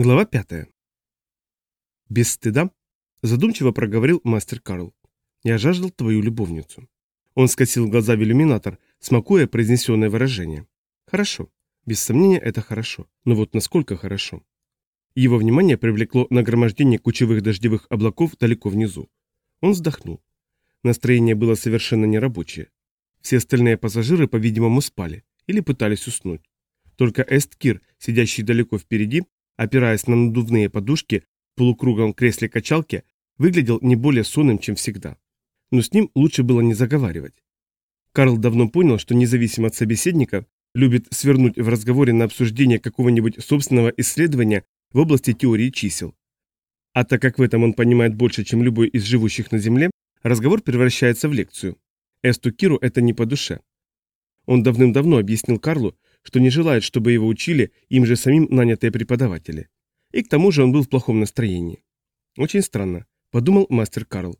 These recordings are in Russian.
Глава пятая. Без стыда задумчиво проговорил мастер Карл. Я жаждал твою любовницу. Он скосил глаза в иллюминатор, смакуя произнесенное выражение. Хорошо. Без сомнения, это хорошо. Но вот насколько хорошо? Его внимание привлекло нагромождение кучевых дождевых облаков далеко внизу. Он вздохнул. Настроение было совершенно нерабочее. Все остальные пассажиры, по-видимому, спали или пытались уснуть. Только Эсткир, сидящий далеко впереди, опираясь на надувные подушки в полукруглом кресле качалки, выглядел не более сонным, чем всегда. Но с ним лучше было не заговаривать. Карл давно понял, что независимо от собеседника, любит свернуть в разговоре на обсуждение какого-нибудь собственного исследования в области теории чисел. А так как в этом он понимает больше, чем любой из живущих на Земле, разговор превращается в лекцию. Эсту Киру это не по душе. Он давным-давно объяснил Карлу, что не желает, чтобы его учили им же самим нанятые преподаватели. И к тому же он был в плохом настроении. Очень странно, подумал мастер Карл.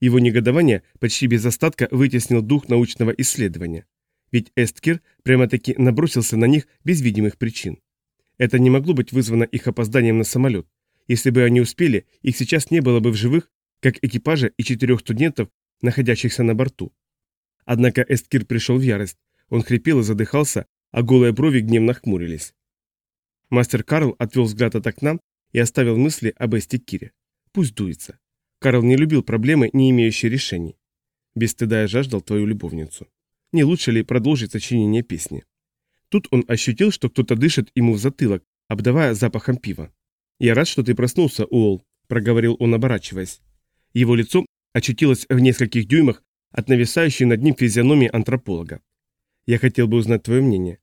Его негодование почти без остатка вытеснил дух научного исследования. Ведь Эсткир прямо-таки набросился на них без видимых причин. Это не могло быть вызвано их опозданием на самолет. Если бы они успели, их сейчас не было бы в живых, как экипажа и четырех студентов, находящихся на борту. Однако Эсткир пришел в ярость. Он хрипел и задыхался, а голые брови гневно хмурились. Мастер Карл отвел взгляд от окна и оставил мысли об Эсте Кире. Пусть дуется. Карл не любил проблемы, не имеющие решений. Без стыда я жаждал твою любовницу. Не лучше ли продолжить сочинение песни? Тут он ощутил, что кто-то дышит ему в затылок, обдавая запахом пива. «Я рад, что ты проснулся, Уолл», — проговорил он, оборачиваясь. Его лицо очутилось в нескольких дюймах от нависающей над ним физиономии антрополога. «Я хотел бы узнать твое мнение.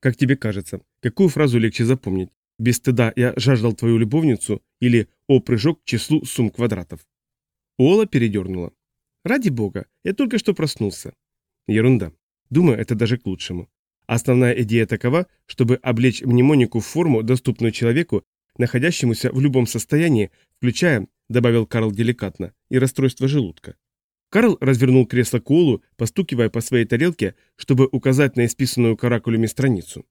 Как тебе кажется, какую фразу легче запомнить? Без стыда я жаждал твою любовницу или «О, прыжок к числу сумм квадратов». Ола передернула. «Ради бога, я только что проснулся». Ерунда. Думаю, это даже к лучшему. Основная идея такова, чтобы облечь мнемонику в форму, доступную человеку, находящемуся в любом состоянии, включая, добавил Карл деликатно, и расстройство желудка. Карл развернул кресло к Уолу, постукивая по своей тарелке, чтобы указать на исписанную каракулями страницу.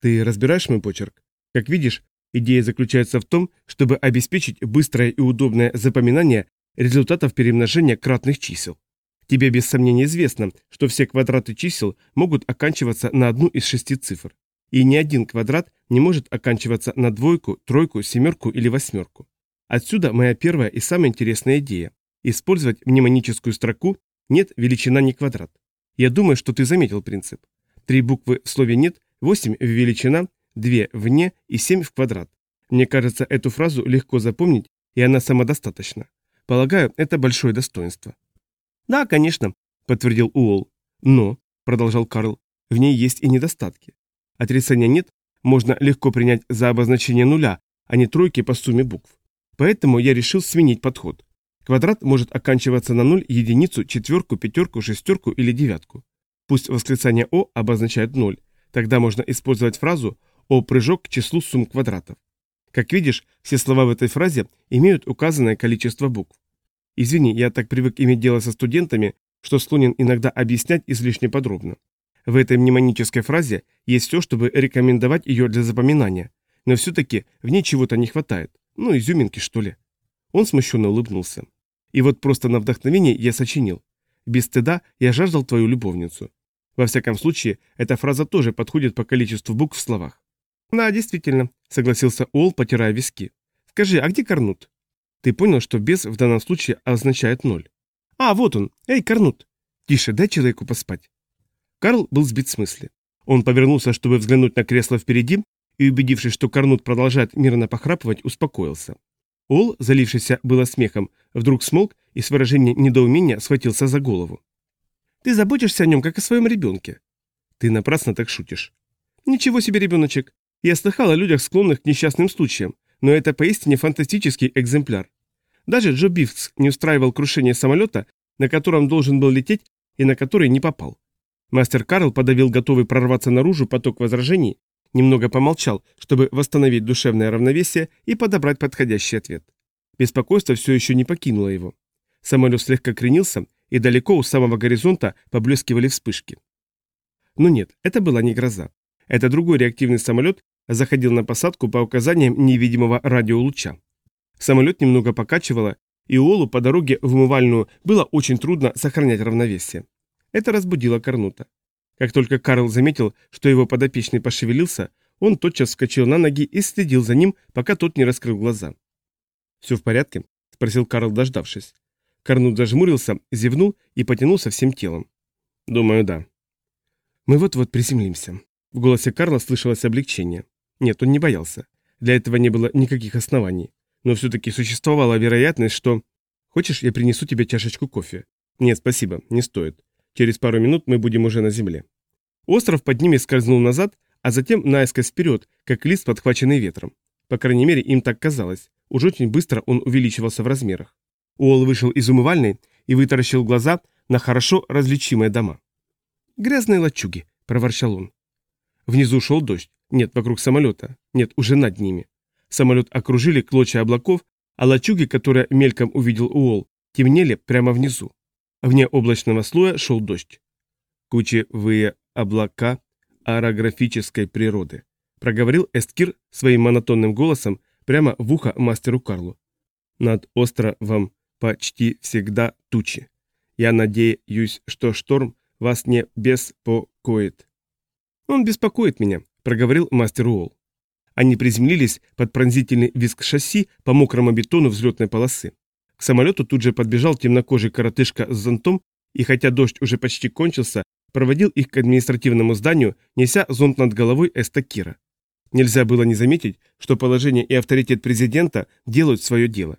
«Ты разбираешь мой почерк? Как видишь, идея заключается в том, чтобы обеспечить быстрое и удобное запоминание результатов перемножения кратных чисел. Тебе без сомнения известно, что все квадраты чисел могут оканчиваться на одну из шести цифр. И ни один квадрат не может оканчиваться на двойку, тройку, семерку или восьмерку. Отсюда моя первая и самая интересная идея. Использовать мнемоническую строку «нет» величина не квадрат. Я думаю, что ты заметил принцип. Три буквы в слове «нет», восемь в величина, две вне и семь в квадрат. Мне кажется, эту фразу легко запомнить, и она самодостаточна. Полагаю, это большое достоинство. Да, конечно, подтвердил Уолл. Но, продолжал Карл, в ней есть и недостатки. Отрицания «нет» можно легко принять за обозначение нуля, а не тройки по сумме букв. Поэтому я решил сменить подход. Квадрат может оканчиваться на 0 единицу, четверку, пятерку, шестерку или девятку. Пусть восклицание «о» обозначает 0. Тогда можно использовать фразу «о прыжок к числу сумм квадратов». Как видишь, все слова в этой фразе имеют указанное количество букв. Извини, я так привык иметь дело со студентами, что склонен иногда объяснять излишне подробно. В этой мнемонической фразе есть все, чтобы рекомендовать ее для запоминания, но все-таки в ней чего-то не хватает, ну изюминки что ли. Он смущенно улыбнулся. И вот просто на вдохновение я сочинил. Без стыда я жаждал твою любовницу. Во всяком случае, эта фраза тоже подходит по количеству букв в словах. Да, действительно, согласился Ол, потирая виски. Скажи, а где Корнут? Ты понял, что без в данном случае означает ноль. А, вот он. Эй, Корнут. Тише, дай человеку поспать. Карл был сбит с мысли. Он повернулся, чтобы взглянуть на кресло впереди, и, убедившись, что Корнут продолжает мирно похрапывать, успокоился. Ол, залившийся было смехом, вдруг смолк и с выражением недоумения схватился за голову. «Ты заботишься о нем, как о своем ребенке». «Ты напрасно так шутишь». «Ничего себе, ребеночек. Я слыхал о людях, склонных к несчастным случаям, но это поистине фантастический экземпляр. Даже Джо Бифтс не устраивал крушение самолета, на котором должен был лететь и на который не попал». Мастер Карл подавил готовый прорваться наружу поток возражений Немного помолчал, чтобы восстановить душевное равновесие и подобрать подходящий ответ. Беспокойство все еще не покинуло его. Самолет слегка кренился, и далеко у самого горизонта поблескивали вспышки. Но нет, это была не гроза. Это другой реактивный самолет заходил на посадку по указаниям невидимого радиолуча. Самолет немного покачивало, и Уолу по дороге в умывальную было очень трудно сохранять равновесие. Это разбудило Корнута. Как только Карл заметил, что его подопечный пошевелился, он тотчас вскочил на ноги и следил за ним, пока тот не раскрыл глаза. «Все в порядке?» – спросил Карл, дождавшись. Корнут зажмурился, зевнул и потянулся всем телом. «Думаю, да». «Мы вот-вот приземлимся». В голосе Карла слышалось облегчение. Нет, он не боялся. Для этого не было никаких оснований. Но все-таки существовала вероятность, что... Хочешь, я принесу тебе чашечку кофе? Нет, спасибо, не стоит. Через пару минут мы будем уже на земле. Остров под ними скользнул назад, а затем наискось вперед, как лист, подхваченный ветром. По крайней мере, им так казалось. Уж очень быстро он увеличивался в размерах. Уолл вышел из умывальной и вытаращил глаза на хорошо различимые дома. «Грязные лачуги», — проворчал он. Внизу шел дождь. Нет, вокруг самолета. Нет, уже над ними. Самолет окружили клочья облаков, а лачуги, которые мельком увидел Уолл, темнели прямо внизу. Вне облачного слоя шел дождь. Кучевые облака орографической природы, проговорил Эсткир своим монотонным голосом прямо в ухо мастеру Карлу. Над островом почти всегда тучи. Я надеюсь, что шторм вас не беспокоит. Он беспокоит меня, проговорил мастер Уолл. Они приземлились под пронзительный визг шасси по мокрому бетону взлетной полосы. К самолету тут же подбежал темнокожий коротышка с зонтом, и хотя дождь уже почти кончился, проводил их к административному зданию, неся зонт над головой Эстакира. Нельзя было не заметить, что положение и авторитет президента делают свое дело.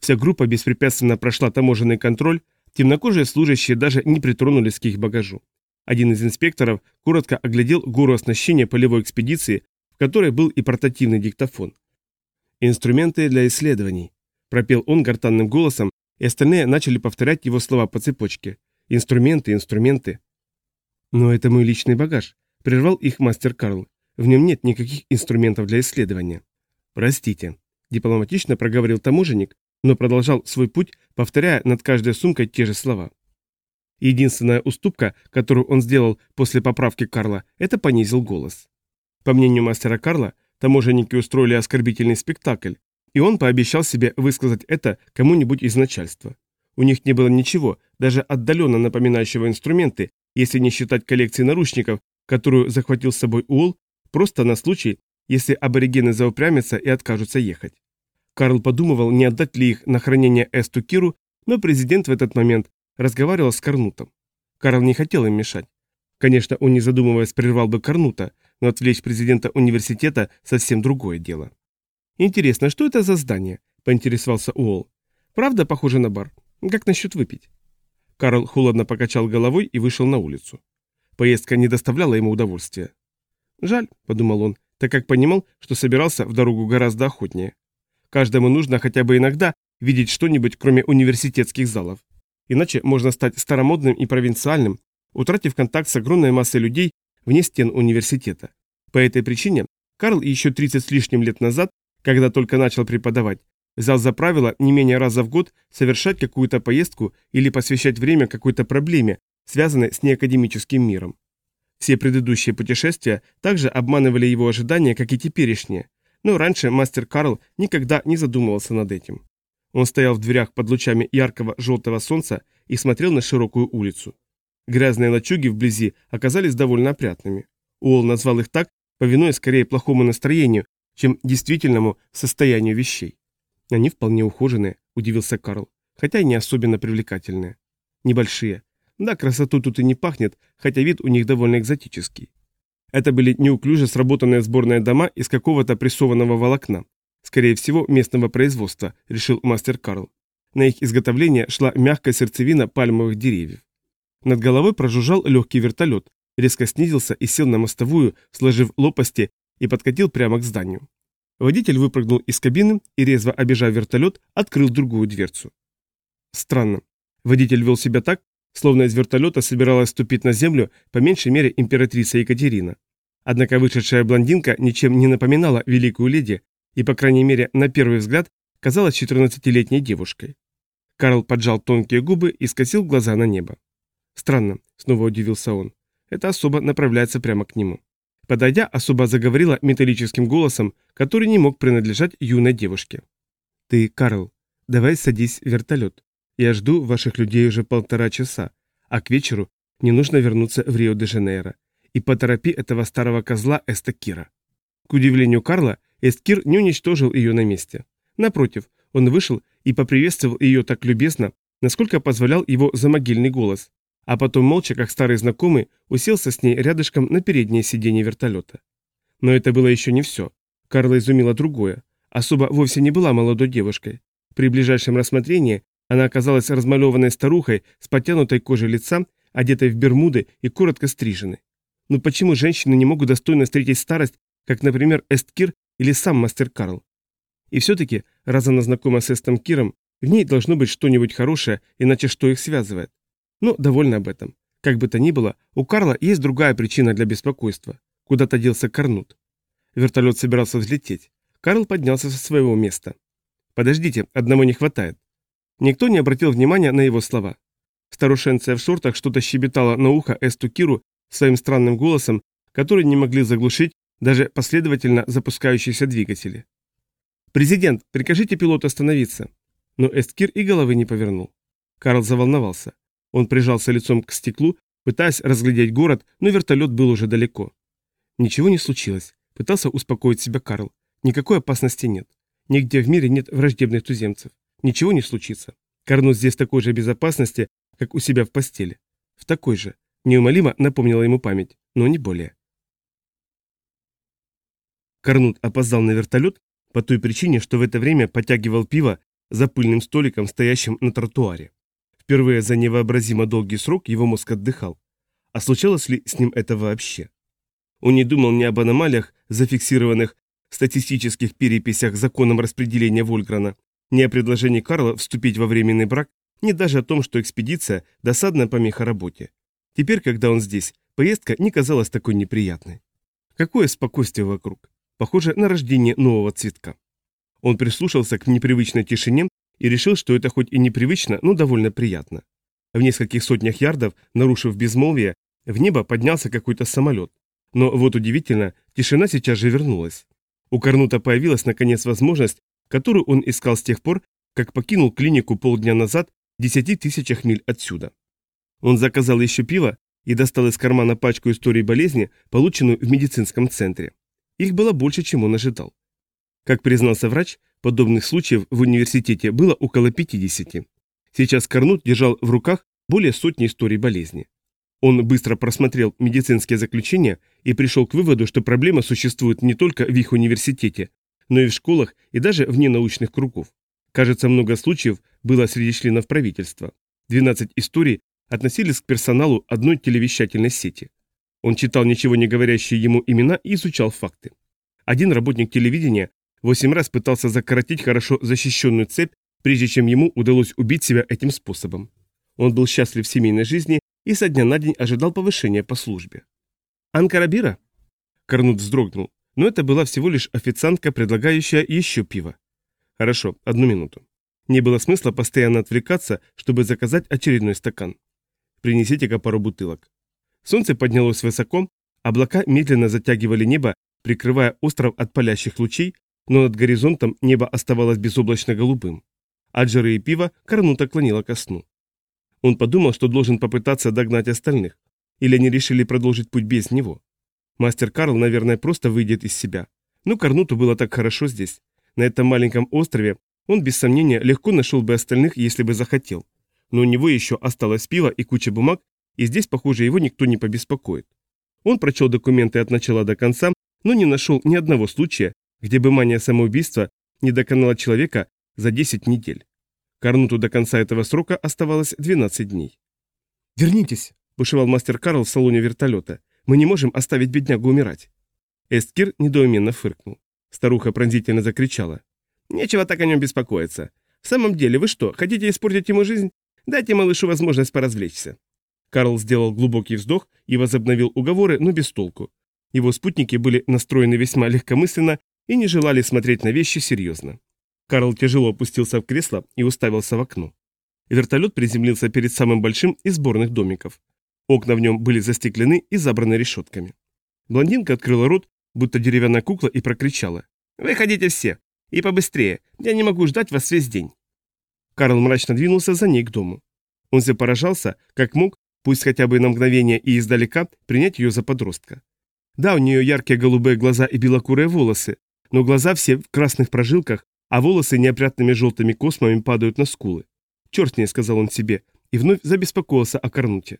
Вся группа беспрепятственно прошла таможенный контроль, темнокожие служащие даже не притронулись к их багажу. Один из инспекторов коротко оглядел гору оснащения полевой экспедиции, в которой был и портативный диктофон. «Инструменты для исследований», – пропел он гортанным голосом, и остальные начали повторять его слова по цепочке. «Инструменты, инструменты». «Но это мой личный багаж», – прервал их мастер Карл. «В нем нет никаких инструментов для исследования». «Простите», – дипломатично проговорил таможенник, но продолжал свой путь, повторяя над каждой сумкой те же слова. Единственная уступка, которую он сделал после поправки Карла, это понизил голос. По мнению мастера Карла, таможенники устроили оскорбительный спектакль, и он пообещал себе высказать это кому-нибудь из начальства. У них не было ничего, даже отдаленно напоминающего инструменты, если не считать коллекции наручников, которую захватил с собой Уолл, просто на случай, если аборигены заупрямятся и откажутся ехать. Карл подумывал, не отдать ли их на хранение Эсту Киру, но президент в этот момент разговаривал с Корнутом. Карл не хотел им мешать. Конечно, он не задумываясь прервал бы Корнута, но отвлечь президента университета совсем другое дело. «Интересно, что это за здание?» – поинтересовался Уолл. «Правда похоже на бар? Как насчет выпить?» Карл холодно покачал головой и вышел на улицу. Поездка не доставляла ему удовольствия. «Жаль», – подумал он, так как понимал, что собирался в дорогу гораздо охотнее. Каждому нужно хотя бы иногда видеть что-нибудь, кроме университетских залов. Иначе можно стать старомодным и провинциальным, утратив контакт с огромной массой людей вне стен университета. По этой причине Карл еще 30 с лишним лет назад, когда только начал преподавать, взял за правило не менее раза в год совершать какую-то поездку или посвящать время какой-то проблеме, связанной с неакадемическим миром. Все предыдущие путешествия также обманывали его ожидания, как и теперешние, но раньше мастер Карл никогда не задумывался над этим. Он стоял в дверях под лучами яркого желтого солнца и смотрел на широкую улицу. Грязные лачуги вблизи оказались довольно опрятными. Уолл назвал их так, повинуясь скорее плохому настроению, чем действительному состоянию вещей. Они вполне ухоженные, удивился Карл, хотя и не особенно привлекательные. Небольшие. Да, красоту тут и не пахнет, хотя вид у них довольно экзотический. Это были неуклюже сработанные сборные дома из какого-то прессованного волокна, Скорее всего, местного производства, решил мастер Карл. На их изготовление шла мягкая сердцевина пальмовых деревьев. Над головой прожужжал легкий вертолет, резко снизился и сел на мостовую, сложив лопасти и подкатил прямо к зданию. Водитель выпрыгнул из кабины и, резво обежав вертолет, открыл другую дверцу. Странно. Водитель вел себя так, словно из вертолета собиралась ступить на землю по меньшей мере императрица Екатерина. Однако вышедшая блондинка ничем не напоминала великую леди, и, по крайней мере, на первый взгляд, казалась 14-летней девушкой. Карл поджал тонкие губы и скосил глаза на небо. Странно, снова удивился он. Эта особа направляется прямо к нему. Подойдя, особо заговорила металлическим голосом, который не мог принадлежать юной девушке. «Ты, Карл, давай садись в вертолет. Я жду ваших людей уже полтора часа, а к вечеру не нужно вернуться в Рио-де-Жанейро. И поторопи этого старого козла Эстакира». К удивлению Карла, Эсткир не уничтожил ее на месте. Напротив, он вышел и поприветствовал ее так любезно, насколько позволял его замогильный голос, а потом молча, как старый знакомый, уселся с ней рядышком на переднее сиденье вертолета. Но это было еще не все. Карла изумила другое. Особо вовсе не была молодой девушкой. При ближайшем рассмотрении она оказалась размалеванной старухой с подтянутой кожей лица, одетой в бермуды и коротко стриженной. Но почему женщины не могут достойно встретить старость, как, например, Эсткир или сам мастер Карл? И все-таки, раз она знакома с Эстом Киром, в ней должно быть что-нибудь хорошее, иначе что их связывает? Но довольно об этом. Как бы то ни было, у Карла есть другая причина для беспокойства. Куда-то делся Корнут. Вертолет собирался взлететь. Карл поднялся со своего места. «Подождите, одного не хватает». Никто не обратил внимания на его слова. Старушенция в шортах что-то щебетала на ухо Эсту Киру своим странным голосом, который не могли заглушить даже последовательно запускающиеся двигатели. «Президент, прикажите пилоту остановиться». Но Эсткир и головы не повернул. Карл заволновался. Он прижался лицом к стеклу, пытаясь разглядеть город, но вертолет был уже далеко. Ничего не случилось, пытался успокоить себя Карл. Никакой опасности нет. Нигде в мире нет враждебных туземцев. Ничего не случится. Карнус здесь в такой же безопасности, как у себя в постели. В такой же. Неумолимо напомнила ему память, но не более. Карнут опоздал на вертолет по той причине, что в это время подтягивал пиво за пыльным столиком, стоящим на тротуаре. Впервые за невообразимо долгий срок его мозг отдыхал. А случалось ли с ним это вообще? Он не думал ни об аномалиях, зафиксированных в статистических переписях законом распределения Вольграна, ни о предложении Карла вступить во временный брак, ни даже о том, что экспедиция – досадная помеха работе. Теперь, когда он здесь, поездка не казалась такой неприятной. Какое спокойствие вокруг. Похоже на рождение нового цветка. Он прислушался к непривычной тишине и решил, что это хоть и непривычно, но довольно приятно. В нескольких сотнях ярдов, нарушив безмолвие, в небо поднялся какой-то самолет. Но вот удивительно, тишина сейчас же вернулась. У Корнута появилась наконец возможность, которую он искал с тех пор, как покинул клинику полдня назад в десяти тысячах миль отсюда. Он заказал еще пиво и достал из кармана пачку истории болезни, полученную в медицинском центре. Их было больше, чем он ожидал. Как признался врач, Подобных случаев в университете было около 50. Сейчас Карнут держал в руках более сотни историй болезни. Он быстро просмотрел медицинские заключения и пришел к выводу, что проблема существует не только в их университете, но и в школах и даже вне научных кругов. Кажется, много случаев было среди членов правительства. 12 историй относились к персоналу одной телевещательной сети. Он читал ничего не говорящие ему имена и изучал факты. Один работник телевидения Восемь раз пытался закоротить хорошо защищенную цепь, прежде чем ему удалось убить себя этим способом. Он был счастлив в семейной жизни и со дня на день ожидал повышения по службе. «Анкарабира?» Корнут вздрогнул, но это была всего лишь официантка, предлагающая еще пиво. «Хорошо, одну минуту». Не было смысла постоянно отвлекаться, чтобы заказать очередной стакан. Принесите-ка пару бутылок. Солнце поднялось высоко, облака медленно затягивали небо, прикрывая остров от палящих лучей, но над горизонтом небо оставалось безоблачно голубым. От жары и пива Корнута клонила ко сну. Он подумал, что должен попытаться догнать остальных, или они решили продолжить путь без него. Мастер Карл, наверное, просто выйдет из себя. Но Корнуту было так хорошо здесь. На этом маленьком острове он, без сомнения, легко нашел бы остальных, если бы захотел. Но у него еще осталось пиво и куча бумаг, и здесь, похоже, его никто не побеспокоит. Он прочел документы от начала до конца, но не нашел ни одного случая, где бы мания самоубийства не доконала человека за 10 недель. Карнуту до конца этого срока оставалось 12 дней. «Вернитесь!» – бушевал мастер Карл в салоне вертолета. «Мы не можем оставить беднягу умирать!» Эсткир недоуменно фыркнул. Старуха пронзительно закричала. «Нечего так о нем беспокоиться. В самом деле, вы что, хотите испортить ему жизнь? Дайте малышу возможность поразвлечься». Карл сделал глубокий вздох и возобновил уговоры, но без толку. Его спутники были настроены весьма легкомысленно и не желали смотреть на вещи серьезно. Карл тяжело опустился в кресло и уставился в окно. Вертолет приземлился перед самым большим из сборных домиков. Окна в нем были застеклены и забраны решетками. Блондинка открыла рот, будто деревянная кукла, и прокричала. «Выходите все! И побыстрее! Я не могу ждать вас весь день!» Карл мрачно двинулся за ней к дому. Он все поражался, как мог, пусть хотя бы на мгновение и издалека, принять ее за подростка. Да, у нее яркие голубые глаза и белокурые волосы, но глаза все в красных прожилках, а волосы неопрятными желтыми космами падают на скулы. «Черт не», — сказал он себе, и вновь забеспокоился о Корнуте.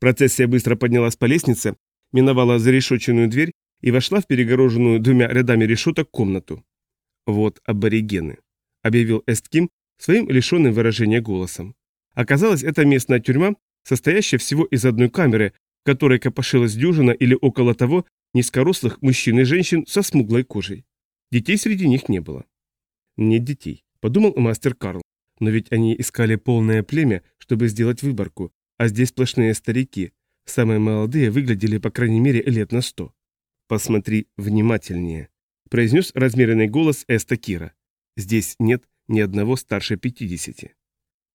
Процессия быстро поднялась по лестнице, миновала зарешоченную дверь и вошла в перегороженную двумя рядами решеток комнату. «Вот аборигены», — объявил Эстким своим лишенным выражения голосом. Оказалось, это местная тюрьма, состоящая всего из одной камеры, в которой копошилась дюжина или около того низкорослых мужчин и женщин со смуглой кожей. Детей среди них не было. «Нет детей», — подумал мастер Карл. «Но ведь они искали полное племя, чтобы сделать выборку, а здесь сплошные старики. Самые молодые выглядели, по крайней мере, лет на сто». «Посмотри внимательнее», — произнес размеренный голос Эста Кира. «Здесь нет ни одного старше пятидесяти».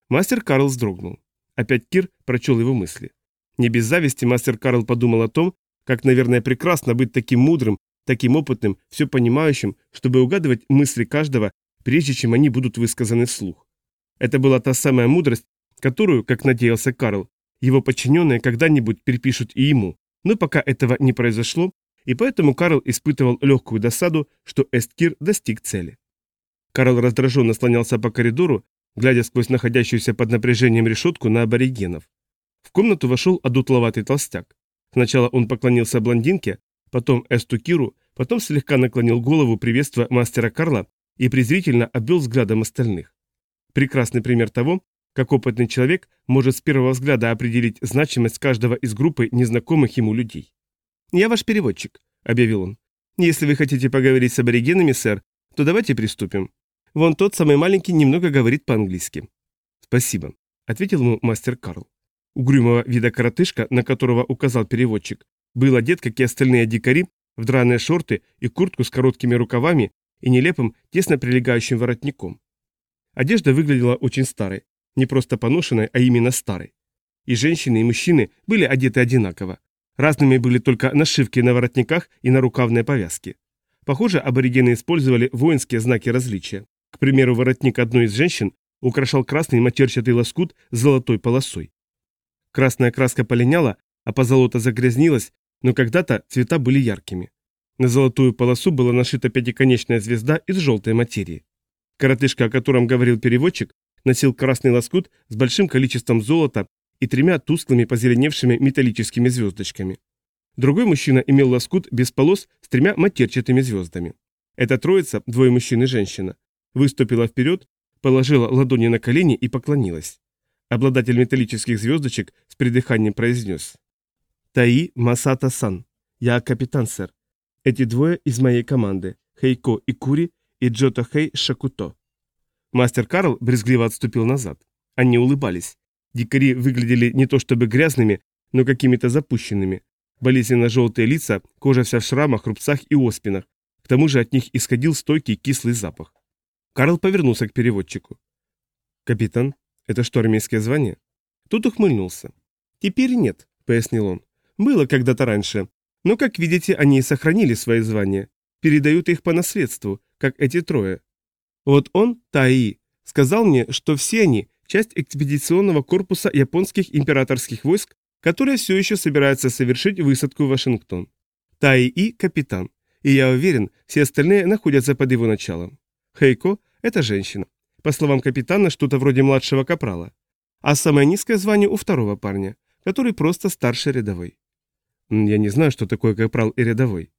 Мастер Карл вздрогнул. Опять Кир прочел его мысли. Не без зависти мастер Карл подумал о том, как, наверное, прекрасно быть таким мудрым, таким опытным, все понимающим, чтобы угадывать мысли каждого, прежде чем они будут высказаны вслух. Это была та самая мудрость, которую, как надеялся Карл, его подчиненные когда-нибудь перепишут и ему, но пока этого не произошло, и поэтому Карл испытывал легкую досаду, что Эсткир достиг цели. Карл раздраженно слонялся по коридору, глядя сквозь находящуюся под напряжением решетку на аборигенов. В комнату вошел одутловатый толстяк. Сначала он поклонился блондинке, потом Эсту Киру, потом слегка наклонил голову, приветствуя мастера Карла и презрительно обвел взглядом остальных. Прекрасный пример того, как опытный человек может с первого взгляда определить значимость каждого из группы незнакомых ему людей. «Я ваш переводчик», — объявил он. «Если вы хотите поговорить с аборигенами, сэр, то давайте приступим. Вон тот самый маленький немного говорит по-английски». «Спасибо», — ответил ему мастер Карл. Угрюмого вида коротышка, на которого указал переводчик, был одет, как и остальные дикари, в драные шорты и куртку с короткими рукавами и нелепым, тесно прилегающим воротником. Одежда выглядела очень старой, не просто поношенной, а именно старой. И женщины, и мужчины были одеты одинаково. Разными были только нашивки на воротниках и на рукавные повязки. Похоже, аборигены использовали воинские знаки различия. К примеру, воротник одной из женщин украшал красный матерчатый лоскут с золотой полосой. Красная краска полиняла, а позолота загрязнилась, но когда-то цвета были яркими. На золотую полосу была нашита пятиконечная звезда из желтой материи. Коротышка, о котором говорил переводчик, носил красный лоскут с большим количеством золота и тремя тусклыми позеленевшими металлическими звездочками. Другой мужчина имел лоскут без полос с тремя матерчатыми звездами. Эта троица, двое мужчин и женщина, выступила вперед, положила ладони на колени и поклонилась. Обладатель металлических звездочек с придыханием произнес. «Таи Масата-сан. Я капитан, сэр. Эти двое из моей команды. Хейко и Кури и Джото Хей Шакуто». Мастер Карл брезгливо отступил назад. Они улыбались. Дикари выглядели не то чтобы грязными, но какими-то запущенными. Болезненно-желтые лица, кожа вся в шрамах, рубцах и оспинах. К тому же от них исходил стойкий кислый запах. Карл повернулся к переводчику. «Капитан, это что, армейское звание? Тут ухмыльнулся. Теперь нет, пояснил он. Было когда-то раньше. Но, как видите, они сохранили свои звания. Передают их по наследству, как эти трое. Вот он, Таи, сказал мне, что все они – часть экспедиционного корпуса японских императорских войск, которые все еще собираются совершить высадку в Вашингтон. Таи и капитан. И я уверен, все остальные находятся под его началом. Хейко – это женщина. По словам капитана, что-то вроде младшего капрала. А самое низкое звание у второго парня, который просто старший рядовой. Я не знаю, что такое капрал и рядовой.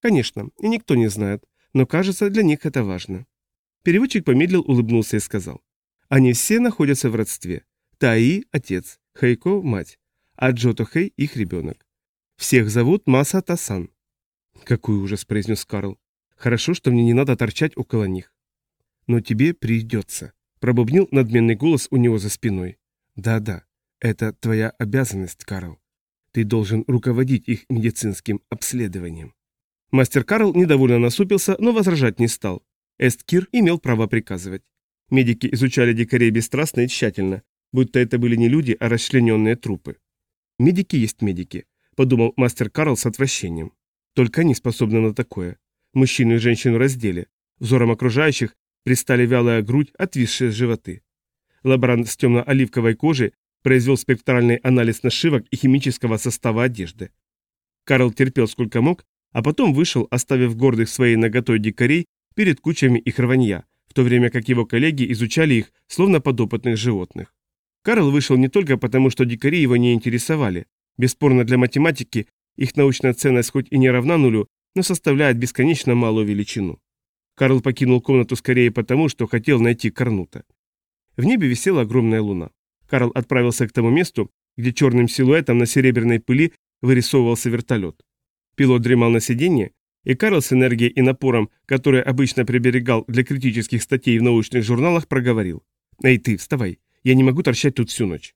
Конечно, и никто не знает, но кажется, для них это важно. Переводчик помедлил, улыбнулся и сказал. Они все находятся в родстве. Таи – отец, Хайко – мать, а Джото Хэй – их ребенок. Всех зовут Маса Тасан. Какой ужас, произнес Карл. Хорошо, что мне не надо торчать около них но тебе придется», — пробубнил надменный голос у него за спиной. «Да-да, это твоя обязанность, Карл. Ты должен руководить их медицинским обследованием». Мастер Карл недовольно насупился, но возражать не стал. Эсткир имел право приказывать. Медики изучали дикарей бесстрастно и тщательно, будто это были не люди, а расчлененные трупы. «Медики есть медики», — подумал мастер Карл с отвращением. Только они способны на такое. Мужчину и женщину раздели. Взором окружающих пристали вялая грудь, отвисшие животы. Лаборант с темно-оливковой кожей произвел спектральный анализ нашивок и химического состава одежды. Карл терпел сколько мог, а потом вышел, оставив гордых своей наготой дикарей перед кучами их рванья, в то время как его коллеги изучали их, словно подопытных животных. Карл вышел не только потому, что дикари его не интересовали. Бесспорно для математики их научная ценность хоть и не равна нулю, но составляет бесконечно малую величину. Карл покинул комнату скорее потому, что хотел найти Корнута. В небе висела огромная луна. Карл отправился к тому месту, где черным силуэтом на серебряной пыли вырисовывался вертолет. Пилот дремал на сиденье, и Карл с энергией и напором, который обычно приберегал для критических статей в научных журналах, проговорил. «Эй ты, вставай, я не могу торчать тут всю ночь».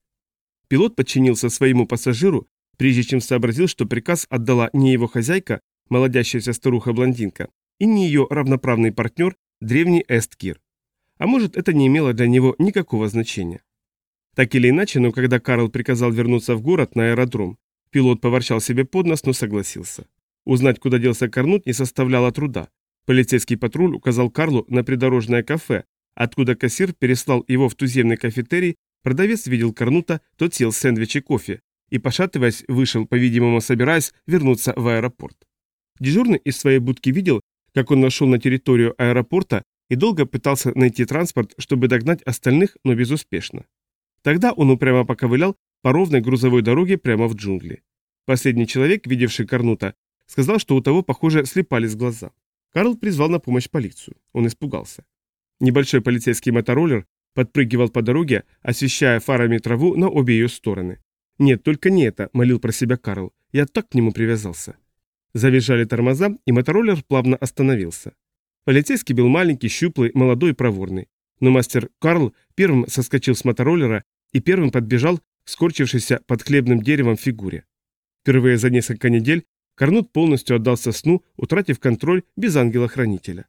Пилот подчинился своему пассажиру, прежде чем сообразил, что приказ отдала не его хозяйка, молодящаяся старуха-блондинка, и не ее равноправный партнер, древний Эсткир. А может, это не имело для него никакого значения. Так или иначе, но когда Карл приказал вернуться в город на аэродром, пилот поворчал себе под нос, но согласился. Узнать, куда делся Корнут, не составляло труда. Полицейский патруль указал Карлу на придорожное кафе, откуда кассир переслал его в туземный кафетерий, продавец видел Корнута, тот съел сэндвич и кофе, и, пошатываясь, вышел, по-видимому, собираясь вернуться в аэропорт. Дежурный из своей будки видел, как он нашел на территорию аэропорта и долго пытался найти транспорт, чтобы догнать остальных, но безуспешно. Тогда он упрямо поковылял по ровной грузовой дороге прямо в джунгли. Последний человек, видевший Корнута, сказал, что у того, похоже, слепались глаза. Карл призвал на помощь полицию. Он испугался. Небольшой полицейский мотороллер подпрыгивал по дороге, освещая фарами траву на обе ее стороны. «Нет, только не это», — молил про себя Карл. «Я так к нему привязался». Завизжали тормоза, и мотороллер плавно остановился. Полицейский был маленький, щуплый, молодой и проворный. Но мастер Карл первым соскочил с мотороллера и первым подбежал к скорчившейся под хлебным деревом фигуре. Впервые за несколько недель Корнут полностью отдался сну, утратив контроль без ангела-хранителя.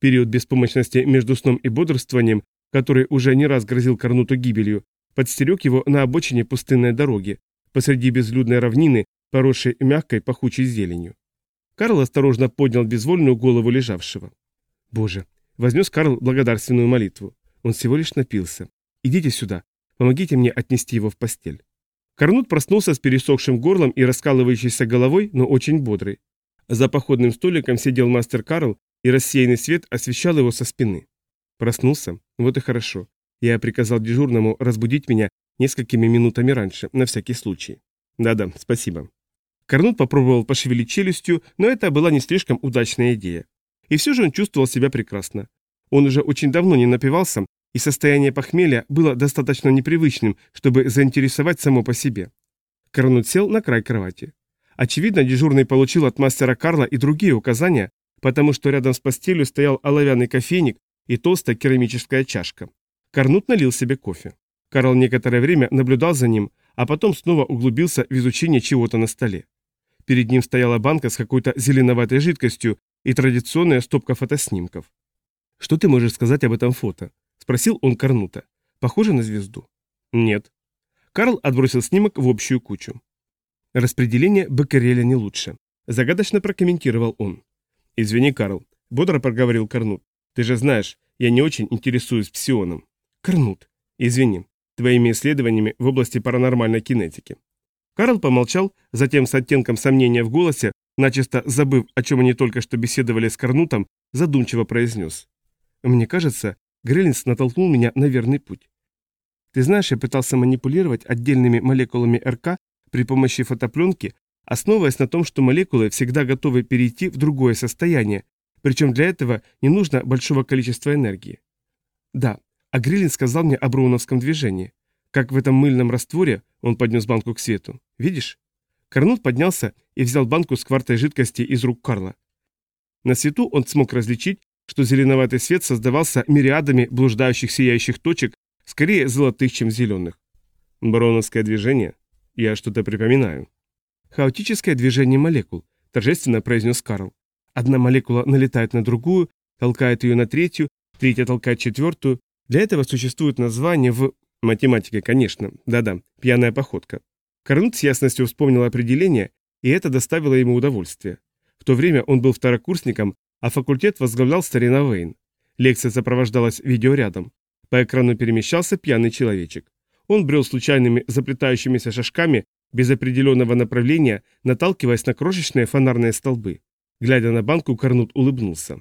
Период беспомощности между сном и бодрствованием, который уже не раз грозил Корнуту гибелью, подстерег его на обочине пустынной дороги, посреди безлюдной равнины, поросшей мягкой пахучей зеленью. Карл осторожно поднял безвольную голову лежавшего. «Боже!» — вознес Карл благодарственную молитву. Он всего лишь напился. «Идите сюда. Помогите мне отнести его в постель». Корнут проснулся с пересохшим горлом и раскалывающейся головой, но очень бодрый. За походным столиком сидел мастер Карл, и рассеянный свет освещал его со спины. Проснулся? Вот и хорошо. Я приказал дежурному разбудить меня несколькими минутами раньше, на всякий случай. Да-да, спасибо. Корнут попробовал пошевелить челюстью, но это была не слишком удачная идея. И все же он чувствовал себя прекрасно. Он уже очень давно не напивался, и состояние похмелья было достаточно непривычным, чтобы заинтересовать само по себе. Корнут сел на край кровати. Очевидно, дежурный получил от мастера Карла и другие указания, потому что рядом с постелью стоял оловянный кофейник и толстая керамическая чашка. Корнут налил себе кофе. Карл некоторое время наблюдал за ним, а потом снова углубился в изучение чего-то на столе. Перед ним стояла банка с какой-то зеленоватой жидкостью и традиционная стопка фотоснимков. «Что ты можешь сказать об этом фото?» – спросил он Корнута. «Похоже на звезду?» «Нет». Карл отбросил снимок в общую кучу. «Распределение Беккереля не лучше», – загадочно прокомментировал он. «Извини, Карл», – бодро проговорил Корнут. «Ты же знаешь, я не очень интересуюсь псионом». Корнут. Извини. Твоими исследованиями в области паранормальной кинетики. Карл помолчал, затем с оттенком сомнения в голосе, начисто забыв, о чем они только что беседовали с Корнутом, задумчиво произнес. «Мне кажется, Греллинс натолкнул меня на верный путь. Ты знаешь, я пытался манипулировать отдельными молекулами РК при помощи фотопленки, основываясь на том, что молекулы всегда готовы перейти в другое состояние, причем для этого не нужно большого количества энергии. Да, а Грилин сказал мне о броуновском движении. Как в этом мыльном растворе он поднес банку к свету. Видишь? Корнут поднялся и взял банку с квартой жидкости из рук Карла. На свету он смог различить, что зеленоватый свет создавался мириадами блуждающих сияющих точек, скорее золотых, чем зеленых. Броуновское движение? Я что-то припоминаю. Хаотическое движение молекул, торжественно произнес Карл. Одна молекула налетает на другую, толкает ее на третью, третья толкает четвертую, для этого существует название в... Математике, конечно. Да-да, пьяная походка. Корнут с ясностью вспомнил определение, и это доставило ему удовольствие. В то время он был второкурсником, а факультет возглавлял старина Вейн. Лекция сопровождалась видеорядом. По экрану перемещался пьяный человечек. Он брел случайными заплетающимися шажками без определенного направления, наталкиваясь на крошечные фонарные столбы. Глядя на банку, Карнут улыбнулся.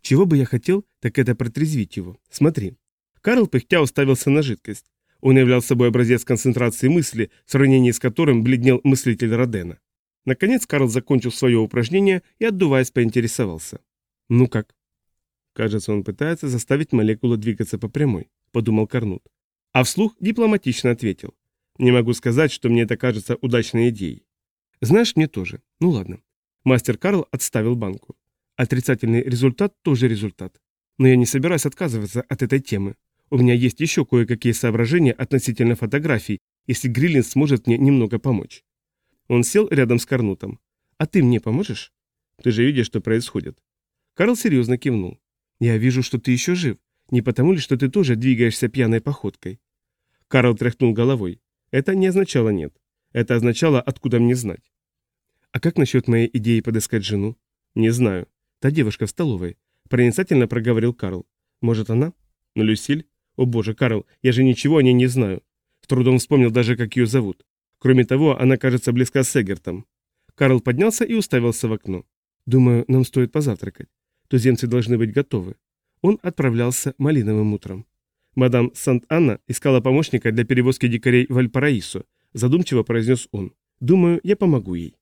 «Чего бы я хотел, так это протрезвить его. Смотри». Карл пыхтя уставился на жидкость. Он являл собой образец концентрации мысли, в сравнении с которым бледнел мыслитель Родена. Наконец Карл закончил свое упражнение и, отдуваясь, поинтересовался. «Ну как?» «Кажется, он пытается заставить молекулу двигаться по прямой», — подумал Карнут. А вслух дипломатично ответил. «Не могу сказать, что мне это кажется удачной идеей». «Знаешь, мне тоже. Ну ладно». Мастер Карл отставил банку. Отрицательный результат тоже результат. Но я не собираюсь отказываться от этой темы. У меня есть еще кое-какие соображения относительно фотографий, если Гриллин сможет мне немного помочь. Он сел рядом с Карнутом. «А ты мне поможешь?» «Ты же видишь, что происходит». Карл серьезно кивнул. «Я вижу, что ты еще жив. Не потому ли, что ты тоже двигаешься пьяной походкой?» Карл тряхнул головой. Это не означало «нет». Это означало «откуда мне знать». «А как насчет моей идеи подыскать жену?» «Не знаю. Та девушка в столовой». Проницательно проговорил Карл. «Может, она?» «Но Люсиль?» «О боже, Карл, я же ничего о ней не знаю». С трудом вспомнил даже, как ее зовут. Кроме того, она кажется близка с Эгертом. Карл поднялся и уставился в окно. «Думаю, нам стоит позавтракать. Туземцы должны быть готовы». Он отправлялся малиновым утром. Мадам Сант-Анна искала помощника для перевозки дикарей в Альпараисо. Задумчиво произнес он. «Думаю, я помогу ей».